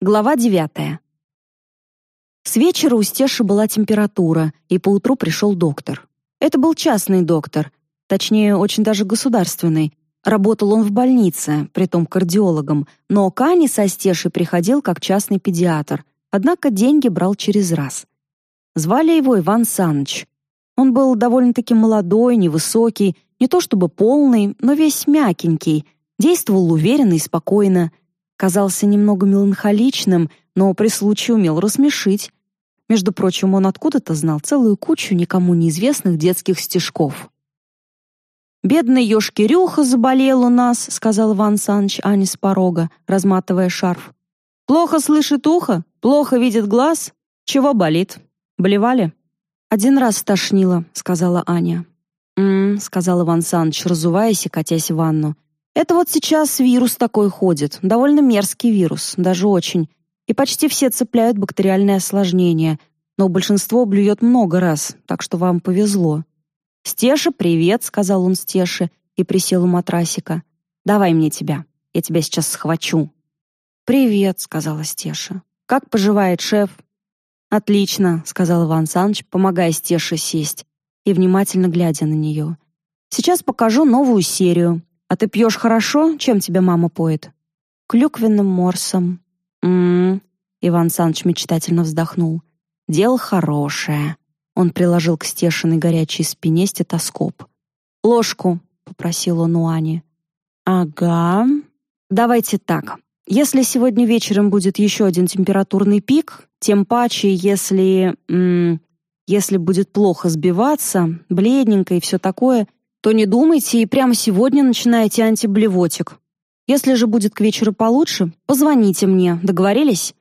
Глава девятая. С вечера у Стеши была температура, и поутру пришел доктор. Это был частный доктор, точнее, очень даже государственный. Работал он в больнице, притом кардиологом, но к Ане со Стешей приходил как частный педиатр, однако деньги брал через раз. Звали его Иван Саныч. Он был довольно-таки молодой, невысокий, не то чтобы полный, но весь мягенький, действовал уверенно и спокойно, казался немного меланхоличным, но при случае умел рассмешить. Между прочим, он откуда-то знал целую кучу никому неизвестных детских стишков. «Бедный Ёшкирюха заболел у нас», — сказал Иван Саныч Ане с порога, разматывая шарф. «Плохо слышит ухо? Плохо видит глаз? Чего болит? Болевали?» «Один раз стошнило», — сказала Аня. «М-м», сказал Иван Саныч, разуваясь и катясь в ванну. Это вот сейчас вирус такой ходит, довольно мерзкий вирус, даже очень. И почти все цепляют бактериальные осложнения, но большинство блюет много раз, так что вам повезло. «Стеша, привет», — сказал он Стеше и присел у матрасика. «Давай мне тебя, я тебя сейчас схвачу». «Привет», — сказала Стеша. «Как поживает шеф?» «Отлично», — сказал Иван Саныч, помогая Стеше сесть и внимательно глядя на нее. «Сейчас покажу новую серию. А ты пьешь хорошо? Чем тебя мама поет? Клюквенным морсом. М-м. Иван Саныч мечтательно вздохнул. Дело хорошее. Он приложил к стешиной горячей спине стетоскоп. Ложку, попросил он у Ани. Ага. Давайте так. Если сегодня вечером будет еще один температурный пик, тем паче, если м -м, если будет плохо сбиваться, бледненько и все такое, то не думайте и прямо сегодня начинайте антиблевотик. Если же будет к вечеру получше, позвоните мне, договорились?»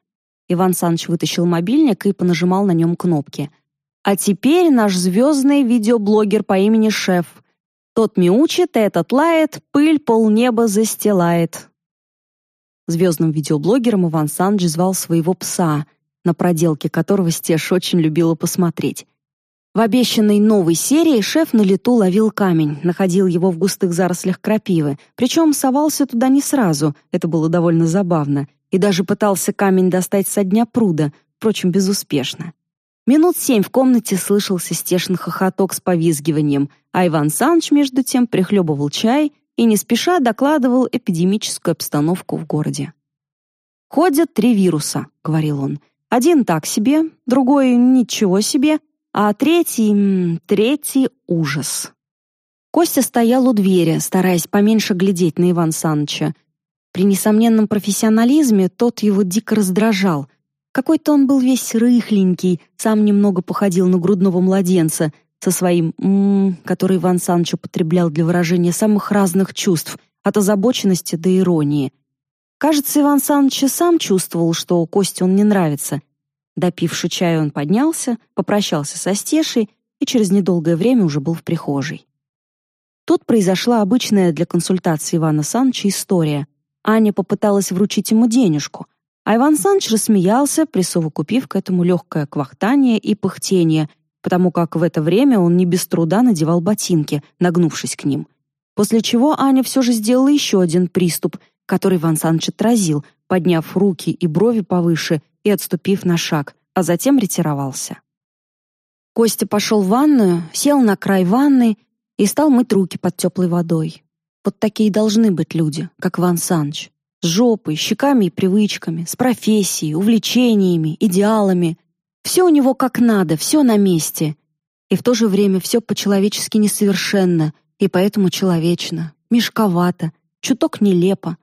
Иван Саныч вытащил мобильник и понажимал на нем кнопки. «А теперь наш звездный видеоблогер по имени Шеф. Тот мяучит, этот лает, пыль полнеба застилает». Звездным видеоблогером Иван Саныч звал своего пса, на проделки которого Стеш очень любила посмотреть. В обещанной новой серии шеф на лету ловил камень, находил его в густых зарослях крапивы, причем совался туда не сразу, это было довольно забавно, и даже пытался камень достать со дня пруда, впрочем, безуспешно. Минут семь в комнате слышался стешен хохоток с повизгиванием, а Иван Саныч, между тем, прихлебывал чай и не спеша докладывал эпидемическую обстановку в городе. «Ходят три вируса», — говорил он. «Один так себе, другой ничего себе, а третий... третий ужас. Костя стоял у двери, стараясь поменьше глядеть на Иван Саныча. При несомненном профессионализме тот его дико раздражал. Какой-то он был весь рыхленький, сам немного походил на грудного младенца со своим «м», который Иван Саныч употреблял для выражения самых разных чувств, от озабоченности до иронии. Кажется, Иван Саныч сам чувствовал, что Косте он не нравится, Допивши чаю, он поднялся, попрощался со Стешей и через недолгое время уже был в прихожей. Тут произошла обычная для консультации Ивана Саныча история. Аня попыталась вручить ему денежку, а Иван Саныч рассмеялся, присовокупив к этому легкое квахтание и пыхтение, потому как в это время он не без труда надевал ботинки, нагнувшись к ним. После чего Аня все же сделала еще один приступ, который Иван Саныч отразил, подняв руки и брови повыше и отступив на шаг, а затем ретировался. Костя пошел в ванную, сел на край ванны и стал мыть руки под теплой водой. Вот такие должны быть люди, как Ван Саныч. С жопой, щеками и привычками, с профессией, увлечениями, идеалами. Все у него как надо, все на месте. И в то же время все по-человечески несовершенно, и поэтому человечно, мешковато, чуток нелепо.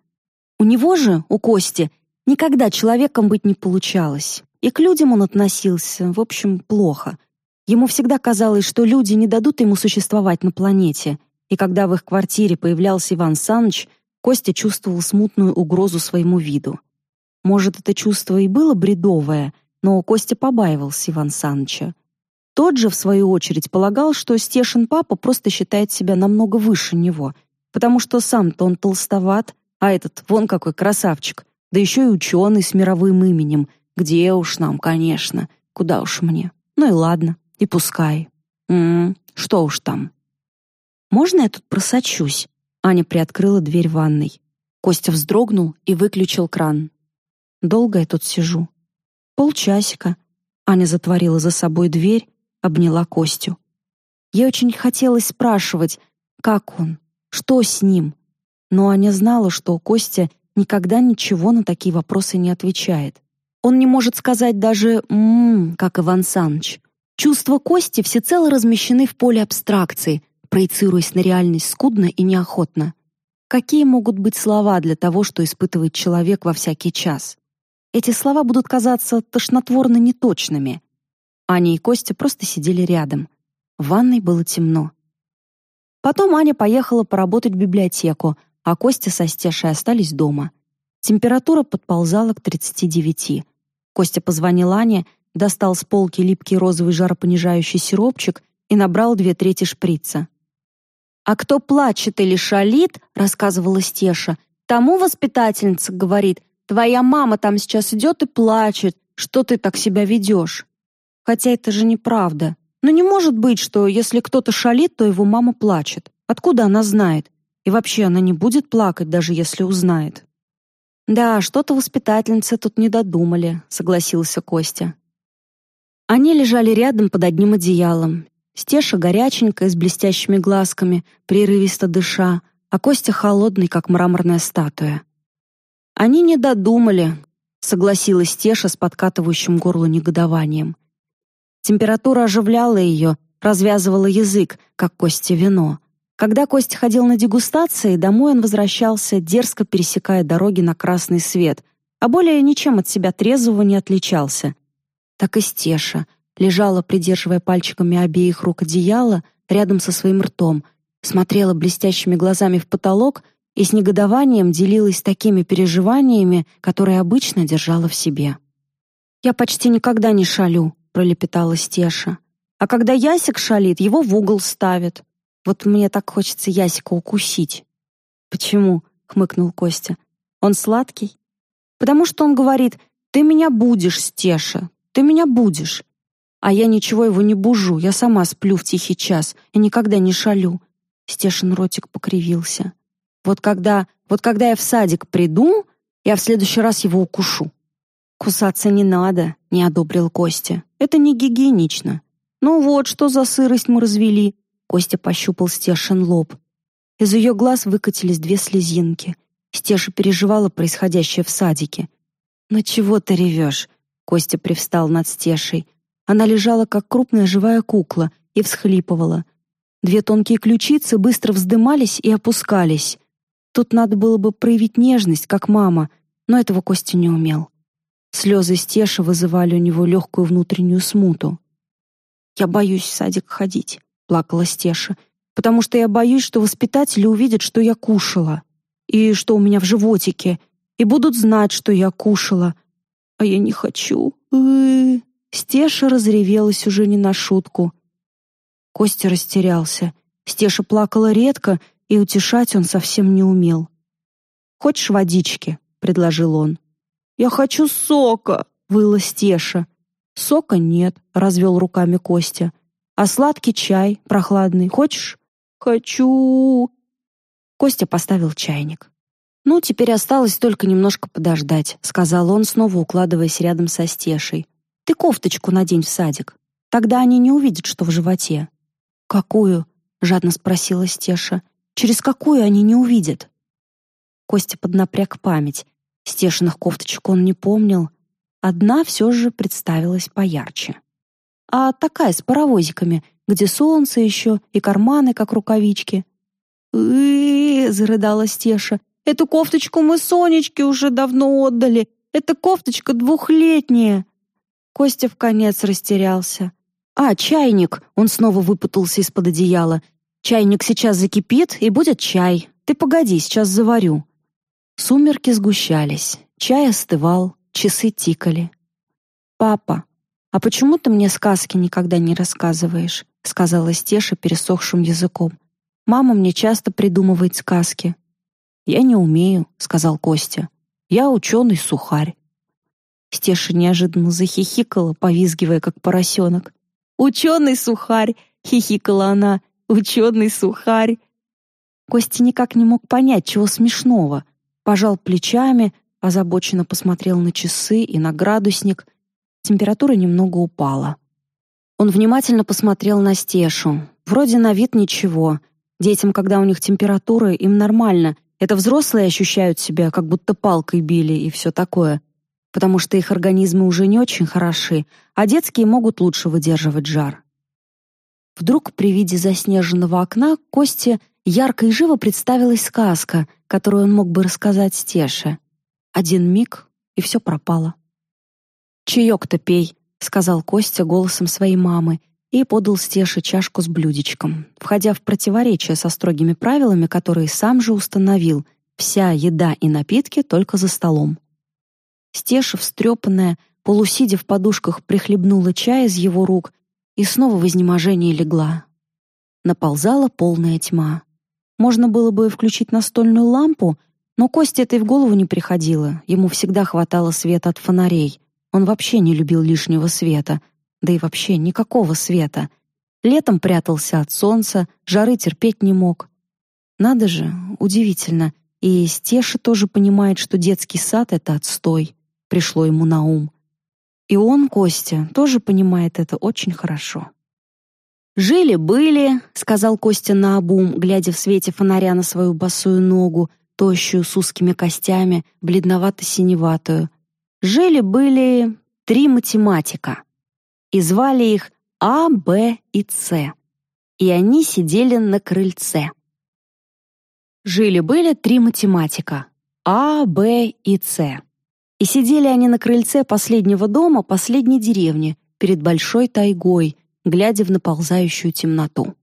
У него же, у Кости, Никогда человеком быть не получалось, и к людям он относился, в общем, плохо. Ему всегда казалось, что люди не дадут ему существовать на планете, и когда в их квартире появлялся Иван Саныч, Костя чувствовал смутную угрозу своему виду. Может, это чувство и было бредовое, но Костя побаивался Иван Саныча. Тот же, в свою очередь, полагал, что Стешин папа просто считает себя намного выше него, потому что сам-то он толстоват, а этот вон какой красавчик, да еще и ученый с мировым именем. Где уж нам, конечно. Куда уж мне. Ну и ладно, и пускай. М -м, что уж там. Можно я тут просочусь? Аня приоткрыла дверь ванной. Костя вздрогнул и выключил кран. Долго я тут сижу. Полчасика. Аня затворила за собой дверь, обняла Костю. Ей очень хотелось спрашивать, как он, что с ним. Но Аня знала, что Костя никогда ничего на такие вопросы не отвечает. Он не может сказать даже «ммм», как Иван Саныч. Чувства Кости всецело размещены в поле абстракции, проецируясь на реальность скудно и неохотно. Какие могут быть слова для того, что испытывает человек во всякий час? Эти слова будут казаться тошнотворно неточными. Аня и Костя просто сидели рядом. В ванной было темно. Потом Аня поехала поработать в библиотеку, а Костя со Стешей остались дома. Температура подползала к 39. Костя позвонил Ане, достал с полки липкий розовый жаропонижающий сиропчик и набрал две трети шприца. «А кто плачет или шалит, — рассказывала Стеша, — тому воспитательница говорит, твоя мама там сейчас идет и плачет, что ты так себя ведешь. Хотя это же неправда. Но не может быть, что если кто-то шалит, то его мама плачет. Откуда она знает? И вообще она не будет плакать, даже если узнает. «Да, что-то воспитательницы тут не додумали», — согласился Костя. Они лежали рядом под одним одеялом. Стеша горяченькая, с блестящими глазками, прерывисто дыша, а Костя холодный, как мраморная статуя. «Они не додумали», — согласилась Стеша с подкатывающим горло негодованием. Температура оживляла ее, развязывала язык, как Костя вино. Когда Костя ходил на дегустации, домой он возвращался, дерзко пересекая дороги на красный свет, а более ничем от себя трезвого не отличался. Так и Стеша лежала, придерживая пальчиками обеих рук одеяло, рядом со своим ртом, смотрела блестящими глазами в потолок и с негодованием делилась такими переживаниями, которые обычно держала в себе. «Я почти никогда не шалю», — пролепетала Стеша. «А когда Ясик шалит, его в угол ставят. Вот мне так хочется Ясика укусить. Почему? хмыкнул Костя. Он сладкий? Потому что он говорит: "Ты меня будешь, Стеша. Ты меня будешь". А я ничего его не бужу, я сама сплю в тихий час и никогда не шалю. Стешин ротик покривился. Вот когда, вот когда я в садик приду, я в следующий раз его укушу. Кусаться не надо, не одобрил Костя. Это не гигиенично. Ну вот, что за сырость мы развели. Костя пощупал Стешин лоб. Из ее глаз выкатились две слезинки. Стеша переживала происходящее в садике. «Ну чего ты ревешь?» Костя привстал над Стешей. Она лежала, как крупная живая кукла, и всхлипывала. Две тонкие ключицы быстро вздымались и опускались. Тут надо было бы проявить нежность, как мама, но этого Костя не умел. Слезы Стеши вызывали у него легкую внутреннюю смуту. «Я боюсь в садик ходить», — плакала Стеша, «потому что я боюсь, что воспитатели увидят, что я кушала, и что у меня в животике, и будут знать, что я кушала. А я не хочу». Стеша разревелась уже не на шутку. Костя растерялся. Стеша плакала редко, и утешать он совсем не умел. «Хочешь водички?» — предложил он. «Я хочу сока!» — выла Стеша. «Сока нет», — развел руками Костя. А сладкий чай, прохладный, хочешь? Хочу. Костя поставил чайник. Ну, теперь осталось только немножко подождать, сказал он, снова укладываясь рядом со Стешей. Ты кофточку надень в садик. Тогда они не увидят, что в животе. Какую? жадно спросила Стеша. Через какую они не увидят? Костя поднапряг память. Стешиных кофточек он не помнил. Одна все же представилась поярче а такая с паровозиками, где солнце еще и карманы, как рукавички. «Э-э-э!» зарыдала Стеша. «Эту кофточку мы Сонечке уже давно отдали. Эта кофточка двухлетняя». Костя в конец растерялся. «А, чайник!» Он снова выпутался из-под одеяла. «Чайник сейчас закипит, и будет чай. Ты погоди, сейчас заварю». Сумерки сгущались, чай остывал, часы тикали. «Папа, «А почему ты мне сказки никогда не рассказываешь?» — сказала Стеша пересохшим языком. «Мама мне часто придумывает сказки». «Я не умею», — сказал Костя. «Я ученый-сухарь». Стеша неожиданно захихикала, повизгивая, как поросенок. «Ученый-сухарь!» — хихикала она. «Ученый-сухарь!» Костя никак не мог понять, чего смешного. Пожал плечами, озабоченно посмотрел на часы и на градусник. Температура немного упала. Он внимательно посмотрел на Стешу. Вроде на вид ничего. Детям, когда у них температура, им нормально. Это взрослые ощущают себя, как будто палкой били и все такое. Потому что их организмы уже не очень хороши, а детские могут лучше выдерживать жар. Вдруг при виде заснеженного окна Косте ярко и живо представилась сказка, которую он мог бы рассказать Стеше. Один миг, и все пропало. «Чаек-то пей», — сказал Костя голосом своей мамы и подал Стеше чашку с блюдечком, входя в противоречие со строгими правилами, которые сам же установил «вся еда и напитки только за столом». Стеша, встрепанная, полусидя в подушках, прихлебнула чай из его рук и снова в изнеможении легла. Наползала полная тьма. Можно было бы включить настольную лампу, но Косте это и в голову не приходило. Ему всегда хватало света от фонарей. Он вообще не любил лишнего света, да и вообще никакого света. Летом прятался от солнца, жары терпеть не мог. Надо же, удивительно. И Стеша тоже понимает, что детский сад — это отстой. Пришло ему на ум. И он, Костя, тоже понимает это очень хорошо. «Жили-были», — сказал Костя наобум, глядя в свете фонаря на свою босую ногу, тощую с узкими костями, бледновато-синеватую. Жили-были три математика. И звали их А, Б и С. И они сидели на крыльце. Жили-были три математика. А, Б и С. И сидели они на крыльце последнего дома последней деревни, перед большой тайгой, глядя в наползающую темноту.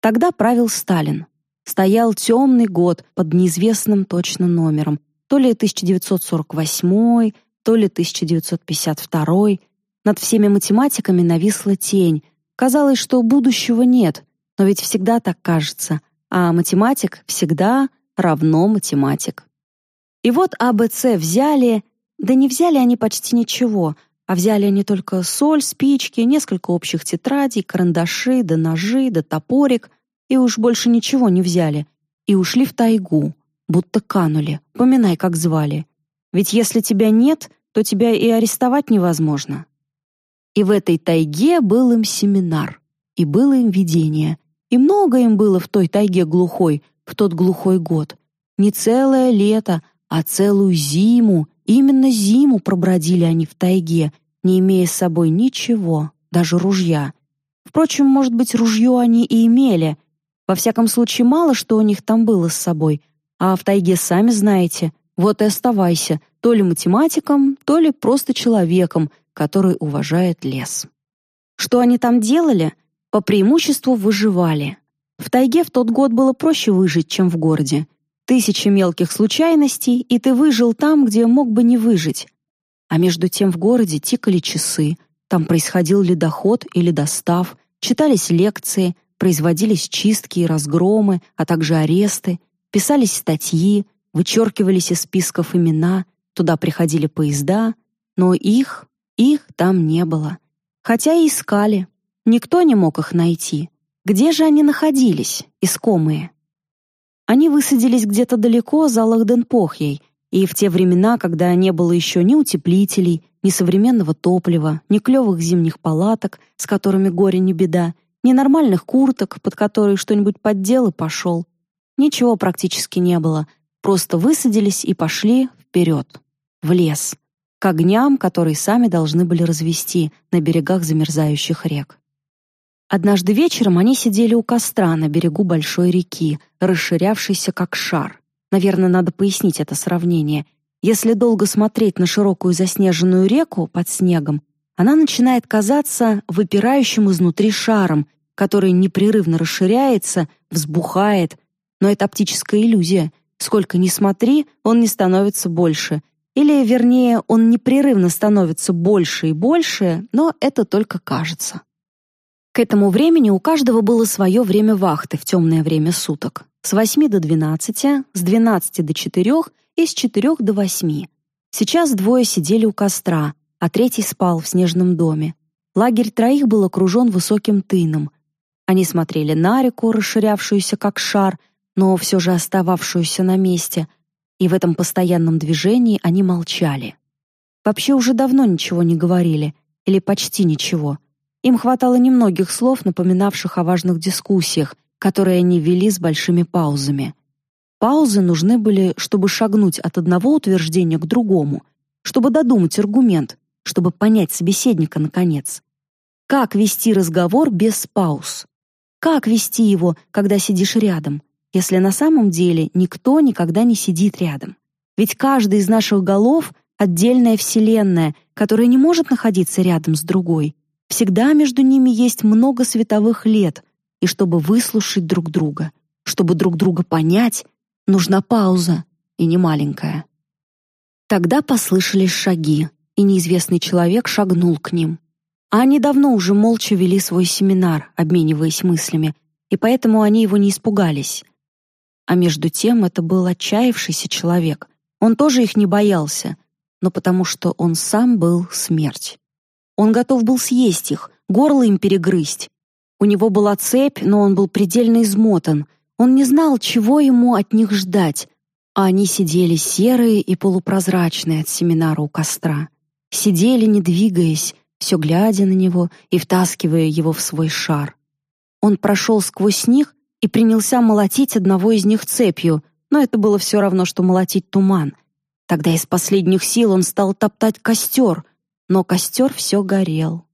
Тогда правил Сталин. Стоял темный год под неизвестным точно номером, то ли 1948, то ли 1952. Над всеми математиками нависла тень. Казалось, что будущего нет, но ведь всегда так кажется, а математик всегда равно математик. И вот АБЦ взяли да не взяли они почти ничего, а взяли они только соль, спички, несколько общих тетрадей, карандаши, да ножи, да топорик, и уж больше ничего не взяли, и ушли в тайгу, будто канули, поминай, как звали. Ведь если тебя нет, то тебя и арестовать невозможно. И в этой тайге был им семинар, и было им видение, и много им было в той тайге глухой, в тот глухой год. Не целое лето, а целую зиму Именно зиму пробродили они в тайге, не имея с собой ничего, даже ружья. Впрочем, может быть, ружье они и имели. Во всяком случае, мало что у них там было с собой. А в тайге, сами знаете, вот и оставайся, то ли математиком, то ли просто человеком, который уважает лес. Что они там делали? По преимуществу выживали. В тайге в тот год было проще выжить, чем в городе. Тысячи мелких случайностей, и ты выжил там, где мог бы не выжить. А между тем в городе тикали часы, там происходил ледоход или достав, читались лекции, производились чистки и разгромы, а также аресты, писались статьи, вычеркивались из списков имена, туда приходили поезда, но их, их там не было. Хотя и искали. Никто не мог их найти. Где же они находились, искомые? Они высадились где-то далеко за Лахденпохьей, и в те времена, когда не было еще ни утеплителей, ни современного топлива, ни клевых зимних палаток, с которыми горе не беда, ни нормальных курток, под которые что-нибудь поддел и пошел. Ничего практически не было. Просто высадились и пошли вперед, в лес, к огням, которые сами должны были развести на берегах замерзающих рек. Однажды вечером они сидели у костра на берегу большой реки, расширявшейся как шар. Наверное, надо пояснить это сравнение. Если долго смотреть на широкую заснеженную реку под снегом, она начинает казаться выпирающим изнутри шаром, который непрерывно расширяется, взбухает. Но это оптическая иллюзия. Сколько ни смотри, он не становится больше. Или, вернее, он непрерывно становится больше и больше, но это только кажется. К этому времени у каждого было свое время вахты в темное время суток. С 8 до 12, с 12 до 4 и с 4 до 8. Сейчас двое сидели у костра, а третий спал в снежном доме. Лагерь троих был окружен высоким тыном. Они смотрели на реку, расширявшуюся как шар, но все же остававшуюся на месте, И в этом постоянном движении они молчали. Вообще уже давно ничего не говорили, или почти ничего. Им хватало немногих слов, напоминавших о важных дискуссиях, которые они вели с большими паузами. Паузы нужны были, чтобы шагнуть от одного утверждения к другому, чтобы додумать аргумент, чтобы понять собеседника наконец. Как вести разговор без пауз? Как вести его, когда сидишь рядом, если на самом деле никто никогда не сидит рядом? Ведь каждый из наших голов — отдельная вселенная, которая не может находиться рядом с другой. Всегда между ними есть много световых лет, и чтобы выслушать друг друга, чтобы друг друга понять, нужна пауза, и не маленькая. Тогда послышались шаги, и неизвестный человек шагнул к ним. А они давно уже молча вели свой семинар, обмениваясь мыслями, и поэтому они его не испугались. А между тем это был отчаявшийся человек. Он тоже их не боялся, но потому что он сам был смерть. Он готов был съесть их, горло им перегрызть. У него была цепь, но он был предельно измотан. Он не знал, чего ему от них ждать, а они сидели серые и полупрозрачные от семинара у костра. Сидели, не двигаясь, все глядя на него и втаскивая его в свой шар. Он прошел сквозь них и принялся молотить одного из них цепью, но это было все равно, что молотить туман. Тогда из последних сил он стал топтать костер, но костер все горел.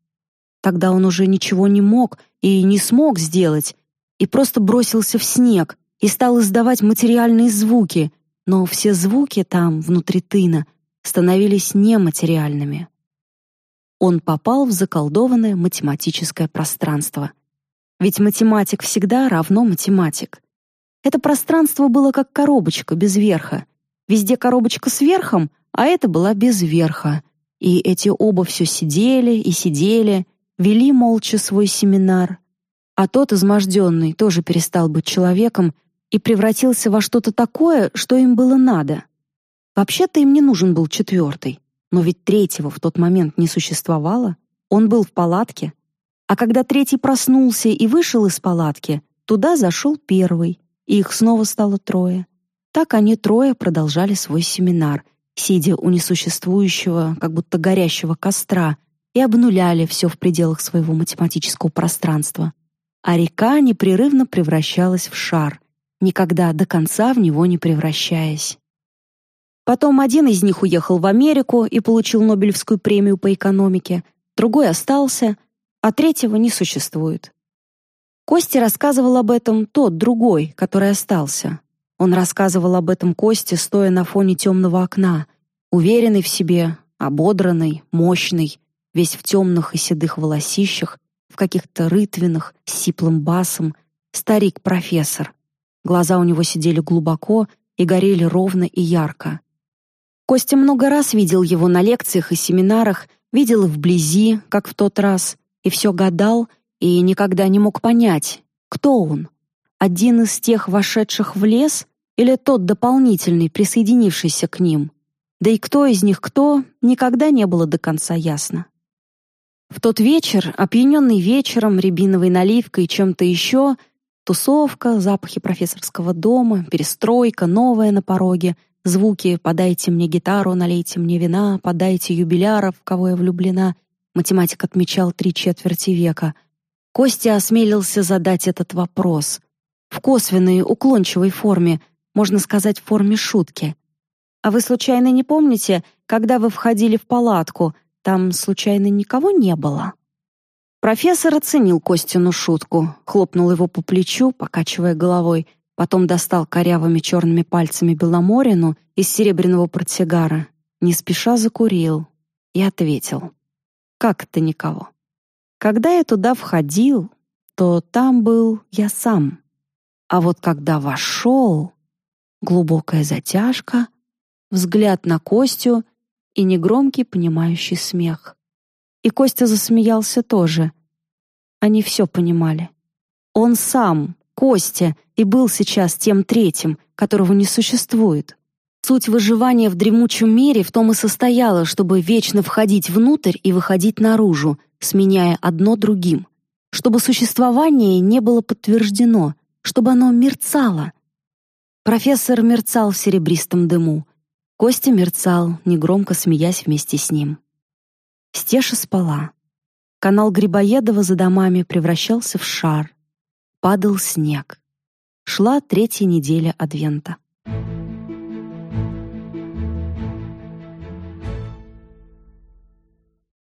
Тогда он уже ничего не мог и не смог сделать, и просто бросился в снег и стал издавать материальные звуки, но все звуки там, внутри тына, становились нематериальными он попал в заколдованное математическое пространство. Ведь математик всегда равно математик. Это пространство было как коробочка без верха. Везде коробочка с верхом, а это была без верха. И эти оба все сидели и сидели, вели молча свой семинар. А тот, изможденный, тоже перестал быть человеком и превратился во что-то такое, что им было надо. Вообще-то им не нужен был четвертый. Но ведь третьего в тот момент не существовало. Он был в палатке. А когда третий проснулся и вышел из палатки, туда зашел первый, и их снова стало трое. Так они трое продолжали свой семинар, сидя у несуществующего, как будто горящего костра, и обнуляли все в пределах своего математического пространства. А река непрерывно превращалась в шар, никогда до конца в него не превращаясь. Потом один из них уехал в Америку и получил Нобелевскую премию по экономике, другой остался, а третьего не существует. Костя рассказывал об этом тот, другой, который остался. Он рассказывал об этом Косте, стоя на фоне темного окна, уверенный в себе, ободранный, мощный, весь в темных и седых волосищах, в каких-то рытвинах, с сиплым басом, старик-профессор. Глаза у него сидели глубоко и горели ровно и ярко. Костя много раз видел его на лекциях и семинарах, видел и вблизи, как в тот раз, и все гадал, и никогда не мог понять, кто он. Один из тех вошедших в лес или тот дополнительный, присоединившийся к ним. Да и кто из них кто, никогда не было до конца ясно. В тот вечер, опьяненный вечером, рябиновой наливкой и чем-то еще, тусовка, запахи профессорского дома, перестройка, новая на пороге — Звуки «подайте мне гитару, налейте мне вина, подайте юбиляров, в кого я влюблена» математик отмечал три четверти века. Костя осмелился задать этот вопрос. В косвенной, уклончивой форме, можно сказать, в форме шутки. «А вы случайно не помните, когда вы входили в палатку, там случайно никого не было?» Профессор оценил Костину шутку, хлопнул его по плечу, покачивая головой — Потом достал корявыми черными пальцами Беломорину из серебряного портсигара, не спеша закурил и ответил. «Как это никого? Когда я туда входил, то там был я сам. А вот когда вошел, глубокая затяжка, взгляд на Костю и негромкий понимающий смех. И Костя засмеялся тоже. Они все понимали. Он сам Костя и был сейчас тем третьим, которого не существует. Суть выживания в дремучем мире в том и состояла, чтобы вечно входить внутрь и выходить наружу, сменяя одно другим. Чтобы существование не было подтверждено, чтобы оно мерцало. Профессор мерцал в серебристом дыму. Костя мерцал, негромко смеясь вместе с ним. Стеша спала. Канал Грибоедова за домами превращался в шар. Падал снег. Шла третья неделя Адвента.